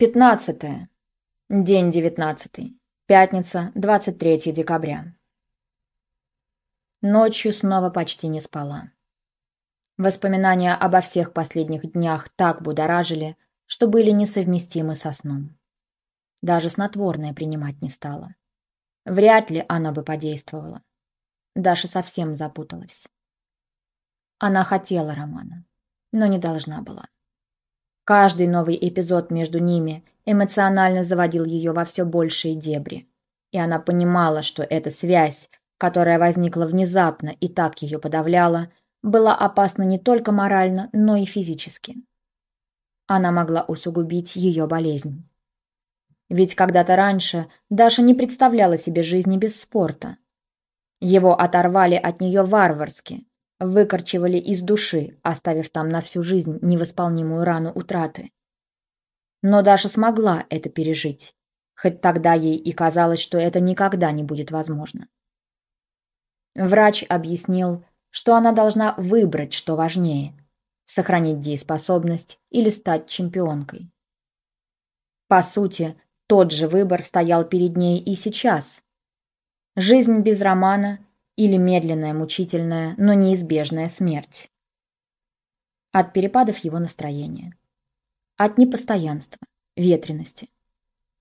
Пятнадцатое. День девятнадцатый. Пятница, 23 декабря. Ночью снова почти не спала. Воспоминания обо всех последних днях так будоражили, что были несовместимы со сном. Даже снотворное принимать не стала. Вряд ли оно бы подействовало. Даша совсем запуталась. Она хотела романа, но не должна была. Каждый новый эпизод между ними эмоционально заводил ее во все большие дебри. И она понимала, что эта связь, которая возникла внезапно и так ее подавляла, была опасна не только морально, но и физически. Она могла усугубить ее болезнь. Ведь когда-то раньше Даша не представляла себе жизни без спорта. Его оторвали от нее варварски, выкорчевали из души, оставив там на всю жизнь невосполнимую рану утраты. Но Даша смогла это пережить, хоть тогда ей и казалось, что это никогда не будет возможно. Врач объяснил, что она должна выбрать, что важнее – сохранить дееспособность или стать чемпионкой. По сути, тот же выбор стоял перед ней и сейчас. Жизнь без романа или медленная, мучительная, но неизбежная смерть. От перепадов его настроения. От непостоянства, ветренности,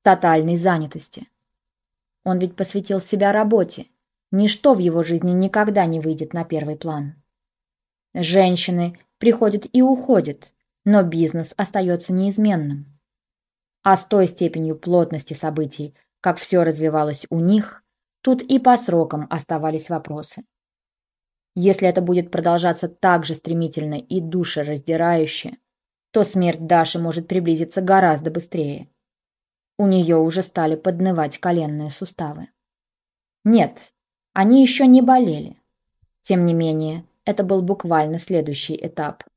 тотальной занятости. Он ведь посвятил себя работе. Ничто в его жизни никогда не выйдет на первый план. Женщины приходят и уходят, но бизнес остается неизменным. А с той степенью плотности событий, как все развивалось у них, Тут и по срокам оставались вопросы. Если это будет продолжаться так же стремительно и душераздирающе, то смерть Даши может приблизиться гораздо быстрее. У нее уже стали поднывать коленные суставы. Нет, они еще не болели. Тем не менее, это был буквально следующий этап –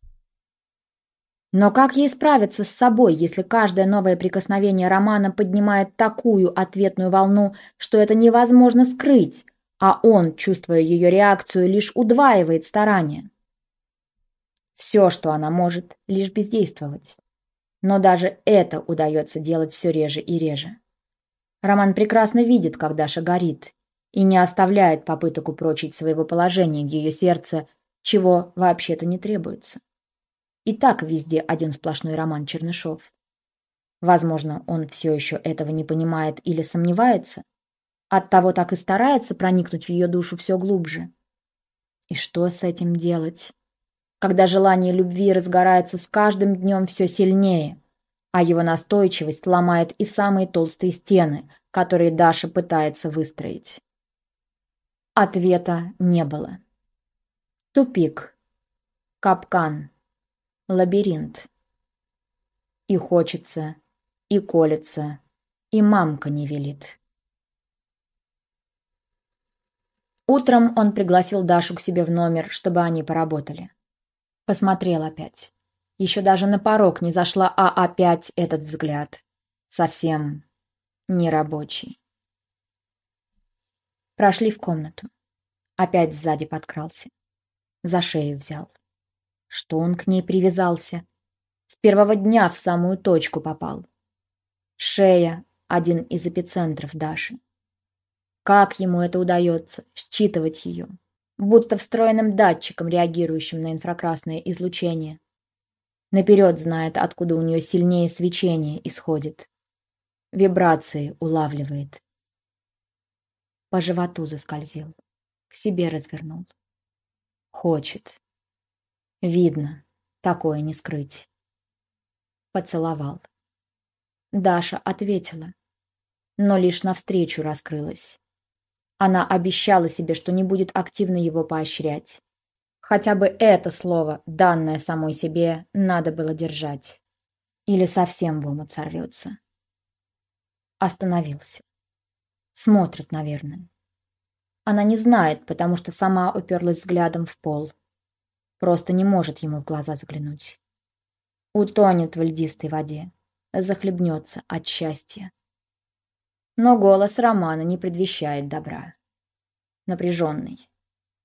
но как ей справиться с собой, если каждое новое прикосновение Романа поднимает такую ответную волну, что это невозможно скрыть, а он, чувствуя ее реакцию, лишь удваивает старания? Все, что она может, лишь бездействовать. Но даже это удается делать все реже и реже. Роман прекрасно видит, как Даша горит, и не оставляет попыток упрочить своего положения в ее сердце, чего вообще-то не требуется. И так везде один сплошной роман Чернышов. Возможно, он все еще этого не понимает или сомневается, оттого так и старается проникнуть в ее душу все глубже. И что с этим делать? Когда желание любви разгорается с каждым днем все сильнее, а его настойчивость ломает и самые толстые стены, которые Даша пытается выстроить. Ответа не было. Тупик. Капкан лабиринт. И хочется, и колется, и мамка не велит. Утром он пригласил Дашу к себе в номер, чтобы они поработали. Посмотрел опять. Еще даже на порог не зашла, а опять этот взгляд. Совсем нерабочий. Прошли в комнату. Опять сзади подкрался. За шею взял. Что он к ней привязался? С первого дня в самую точку попал. Шея — один из эпицентров Даши. Как ему это удается, считывать ее, будто встроенным датчиком, реагирующим на инфракрасное излучение. Наперед знает, откуда у нее сильнее свечение исходит. Вибрации улавливает. По животу заскользил, к себе развернул. Хочет. Видно, такое не скрыть. Поцеловал. Даша ответила, но лишь навстречу раскрылась. Она обещала себе, что не будет активно его поощрять. Хотя бы это слово, данное самой себе, надо было держать. Или совсем в омут сорвется. Остановился. Смотрит, наверное. Она не знает, потому что сама уперлась взглядом в пол. Просто не может ему в глаза заглянуть. Утонет в льдистой воде, захлебнется от счастья. Но голос Романа не предвещает добра. Напряженный,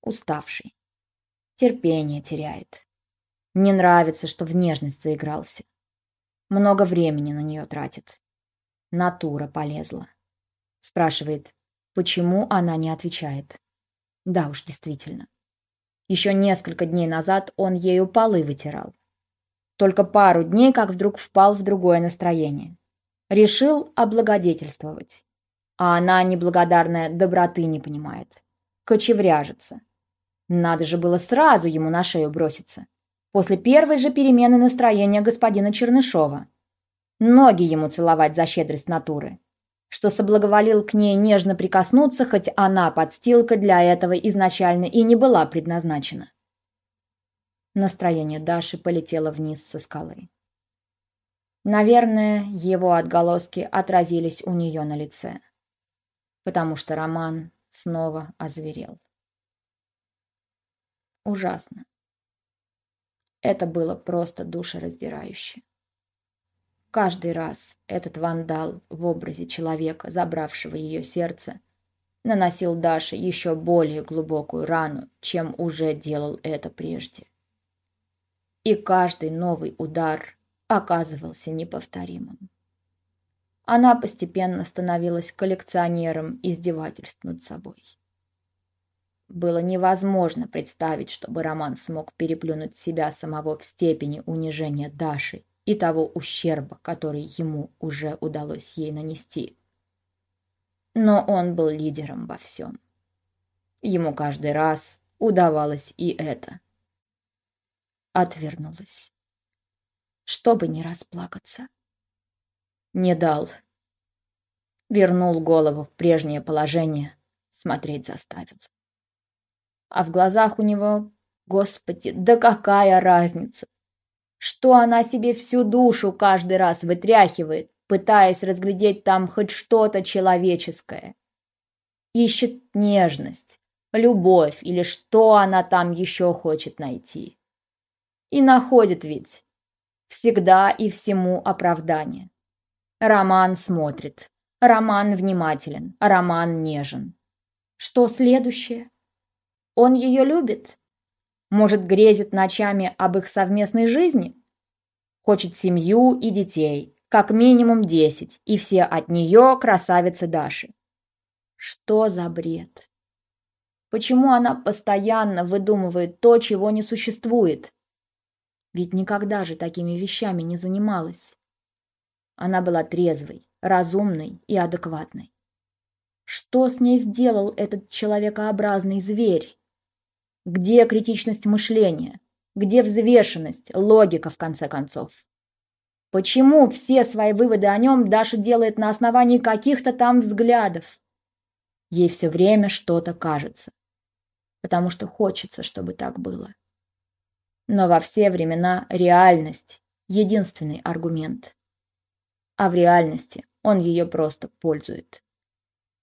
уставший, терпение теряет. Не нравится, что в нежность заигрался. Много времени на нее тратит. Натура полезла. Спрашивает, почему она не отвечает. Да уж, действительно. Еще несколько дней назад он ею полы вытирал. Только пару дней, как вдруг впал в другое настроение. Решил облагодетельствовать. А она, неблагодарная, доброты не понимает. Кочевряжется. Надо же было сразу ему на шею броситься. После первой же перемены настроения господина Чернышова. Ноги ему целовать за щедрость натуры. Что соблаговолил к ней нежно прикоснуться, хоть она подстилка для этого изначально и не была предназначена. Настроение Даши полетело вниз со скалы. Наверное, его отголоски отразились у нее на лице, потому что Роман снова озверел. Ужасно. Это было просто душераздирающе. Каждый раз этот вандал в образе человека, забравшего ее сердце, наносил Даше еще более глубокую рану, чем уже делал это прежде. И каждый новый удар оказывался неповторимым. Она постепенно становилась коллекционером издевательств над собой. Было невозможно представить, чтобы Роман смог переплюнуть себя самого в степени унижения Даши и того ущерба, который ему уже удалось ей нанести. Но он был лидером во всем. Ему каждый раз удавалось и это. Отвернулась. Чтобы не расплакаться. Не дал. Вернул голову в прежнее положение, смотреть заставил а в глазах у него, господи, да какая разница? Что она себе всю душу каждый раз вытряхивает, пытаясь разглядеть там хоть что-то человеческое? Ищет нежность, любовь или что она там еще хочет найти. И находит ведь. Всегда и всему оправдание. Роман смотрит, Роман внимателен, Роман нежен. Что следующее? Он ее любит? Может, грезит ночами об их совместной жизни? Хочет семью и детей, как минимум десять, и все от нее красавицы Даши. Что за бред? Почему она постоянно выдумывает то, чего не существует? Ведь никогда же такими вещами не занималась. Она была трезвой, разумной и адекватной. Что с ней сделал этот человекообразный зверь? Где критичность мышления? Где взвешенность, логика, в конце концов? Почему все свои выводы о нем Даша делает на основании каких-то там взглядов? Ей все время что-то кажется. Потому что хочется, чтобы так было. Но во все времена реальность – единственный аргумент. А в реальности он ее просто пользует.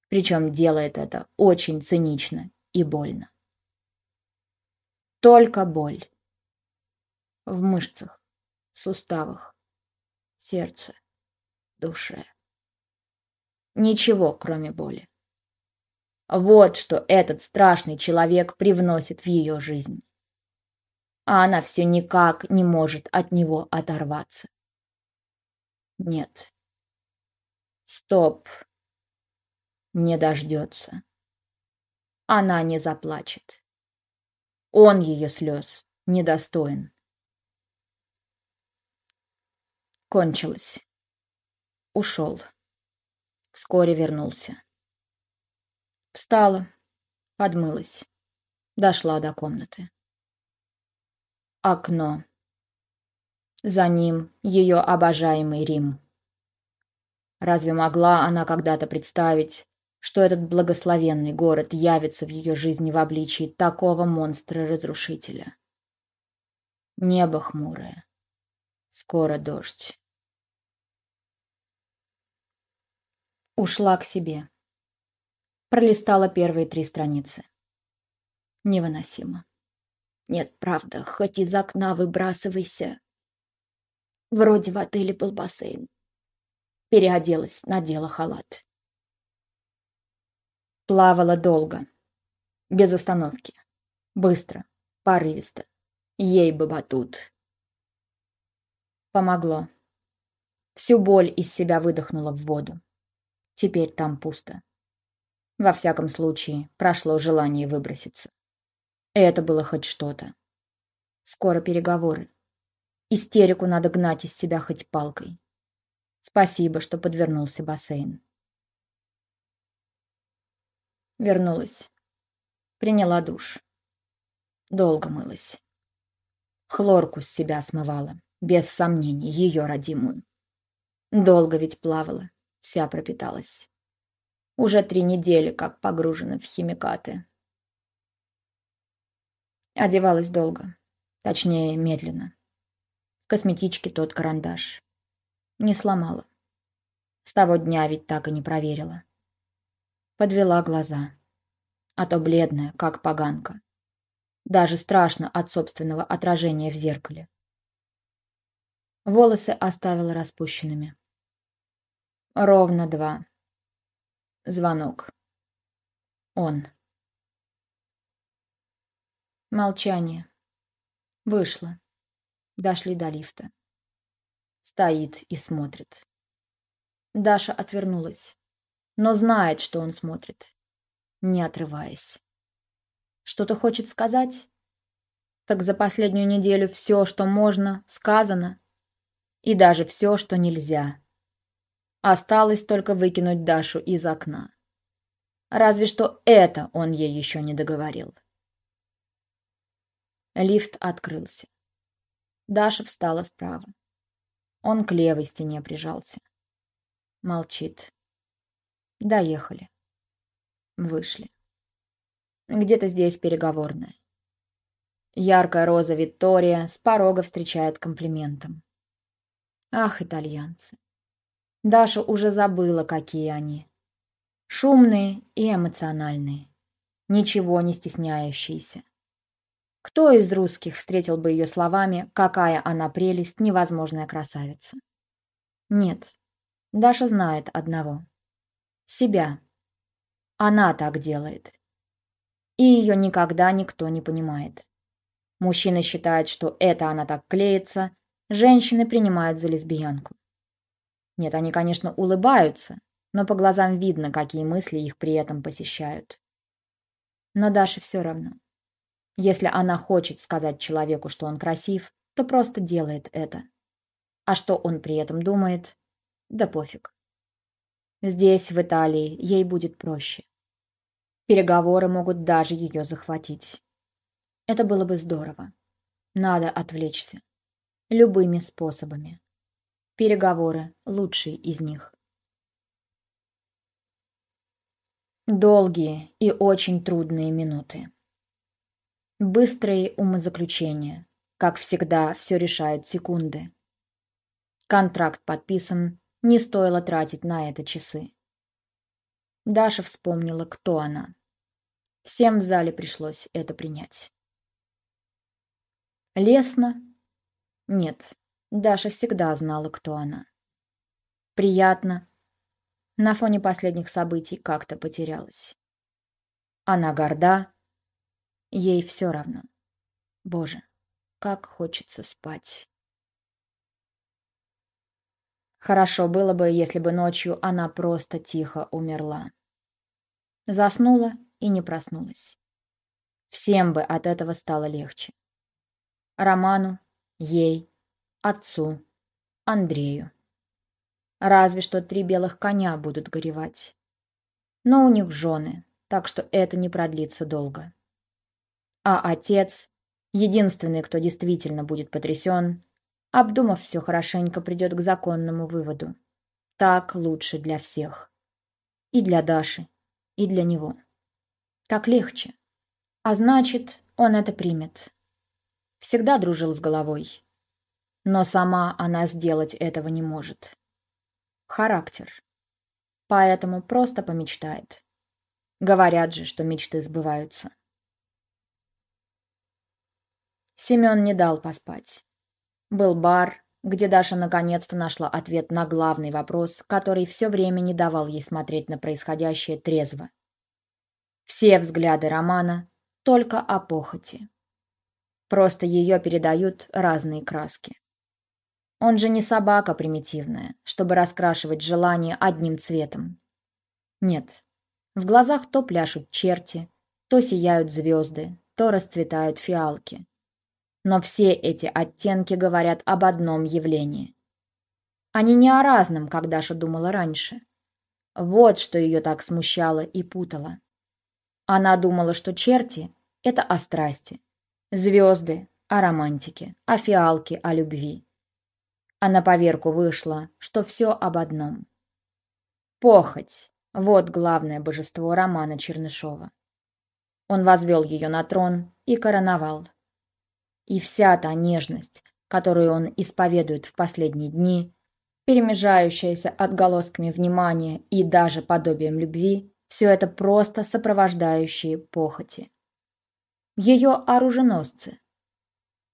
Причем делает это очень цинично и больно. Только боль. В мышцах, суставах, сердце, душе. Ничего, кроме боли. Вот что этот страшный человек привносит в ее жизнь. А она все никак не может от него оторваться. Нет. Стоп. Не дождется. Она не заплачет. Он ее слез недостоин. Кончилось. Ушел. Вскоре вернулся. Встала, подмылась, дошла до комнаты. Окно. За ним ее обожаемый Рим. Разве могла она когда-то представить, что этот благословенный город явится в ее жизни в обличии такого монстра-разрушителя. Небо хмурое. Скоро дождь. Ушла к себе. Пролистала первые три страницы. Невыносимо. Нет, правда, хоть из окна выбрасывайся. Вроде в отеле был бассейн. Переоделась, надела халат. Плавала долго. Без остановки. Быстро. Порывисто. Ей бы батут. Помогло. Всю боль из себя выдохнула в воду. Теперь там пусто. Во всяком случае, прошло желание выброситься. Это было хоть что-то. Скоро переговоры. Истерику надо гнать из себя хоть палкой. Спасибо, что подвернулся бассейн. Вернулась. Приняла душ. Долго мылась. Хлорку с себя смывала, без сомнений, ее родимую. Долго ведь плавала, вся пропиталась. Уже три недели как погружена в химикаты. Одевалась долго, точнее, медленно. В косметичке тот карандаш. Не сломала. С того дня ведь так и не проверила. Подвела глаза. А то бледная, как поганка. Даже страшно от собственного отражения в зеркале. Волосы оставила распущенными. Ровно два. Звонок. Он. Молчание. Вышла. Дошли до лифта. Стоит и смотрит. Даша отвернулась, но знает, что он смотрит, не отрываясь. Что-то хочет сказать? Так за последнюю неделю все, что можно, сказано. И даже все, что нельзя. Осталось только выкинуть Дашу из окна. Разве что это он ей еще не договорил. Лифт открылся. Даша встала справа. Он к левой стене прижался. Молчит. Доехали. Вышли. Где-то здесь переговорная. Яркая роза Виктория с порога встречает комплиментом. Ах, итальянцы. Даша уже забыла, какие они. Шумные и эмоциональные. Ничего не стесняющиеся. Кто из русских встретил бы ее словами «какая она прелесть, невозможная красавица»? Нет, Даша знает одного. Себя. Она так делает. И ее никогда никто не понимает. Мужчины считают, что это она так клеится, женщины принимают за лесбиянку. Нет, они, конечно, улыбаются, но по глазам видно, какие мысли их при этом посещают. Но Даше все равно. Если она хочет сказать человеку, что он красив, то просто делает это. А что он при этом думает? Да пофиг. Здесь, в Италии, ей будет проще. Переговоры могут даже ее захватить. Это было бы здорово. Надо отвлечься. Любыми способами. Переговоры – лучшие из них. Долгие и очень трудные минуты. Быстрые умозаключения. Как всегда, все решают секунды. Контракт подписан, не стоило тратить на это часы. Даша вспомнила, кто она. Всем в зале пришлось это принять. Лесно? Нет, Даша всегда знала, кто она. Приятно. На фоне последних событий как-то потерялась. Она горда, Ей все равно. Боже, как хочется спать. Хорошо было бы, если бы ночью она просто тихо умерла. Заснула и не проснулась. Всем бы от этого стало легче. Роману, ей, отцу, Андрею. Разве что три белых коня будут горевать. Но у них жены, так что это не продлится долго. А отец, единственный, кто действительно будет потрясен, обдумав все хорошенько, придет к законному выводу. Так лучше для всех. И для Даши, и для него. Так легче. А значит, он это примет. Всегда дружил с головой. Но сама она сделать этого не может. Характер. Поэтому просто помечтает. Говорят же, что мечты сбываются. Семен не дал поспать. Был бар, где Даша наконец-то нашла ответ на главный вопрос, который все время не давал ей смотреть на происходящее трезво. Все взгляды романа только о похоти. Просто ее передают разные краски. Он же не собака примитивная, чтобы раскрашивать желание одним цветом. Нет, в глазах то пляшут черти, то сияют звезды, то расцветают фиалки. Но все эти оттенки говорят об одном явлении. Они не о разном, как Даша думала раньше. Вот что ее так смущало и путало. Она думала, что черти — это о страсти, звезды — о романтике, о фиалке, о любви. А на поверку вышло, что все об одном. Похоть — вот главное божество романа Чернышова. Он возвел ее на трон и короновал. И вся та нежность, которую он исповедует в последние дни, перемежающаяся отголосками внимания и даже подобием любви, все это просто сопровождающие похоти. Ее оруженосцы.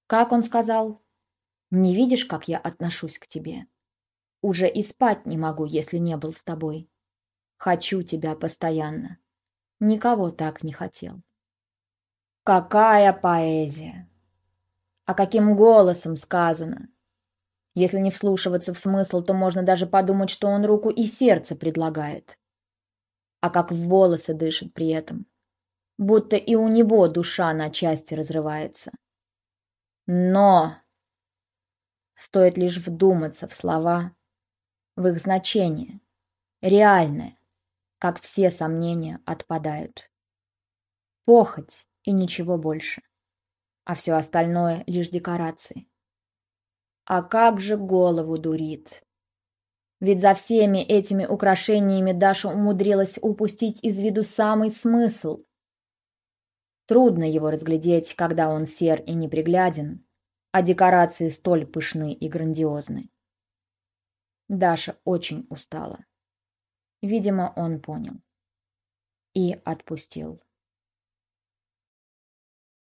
Как он сказал, не видишь, как я отношусь к тебе? Уже и спать не могу, если не был с тобой. Хочу тебя постоянно. Никого так не хотел. Какая поэзия! А каким голосом сказано! Если не вслушиваться в смысл, то можно даже подумать, что он руку и сердце предлагает. А как в волосы дышит при этом. Будто и у него душа на части разрывается. Но Стоит лишь вдуматься в слова, в их значение, реальное, как все сомнения отпадают. Похоть и ничего больше, а все остальное лишь декорации. А как же голову дурит! Ведь за всеми этими украшениями Даша умудрилась упустить из виду самый смысл. Трудно его разглядеть, когда он сер и непригляден, а декорации столь пышны и грандиозны. Даша очень устала. Видимо, он понял. И отпустил.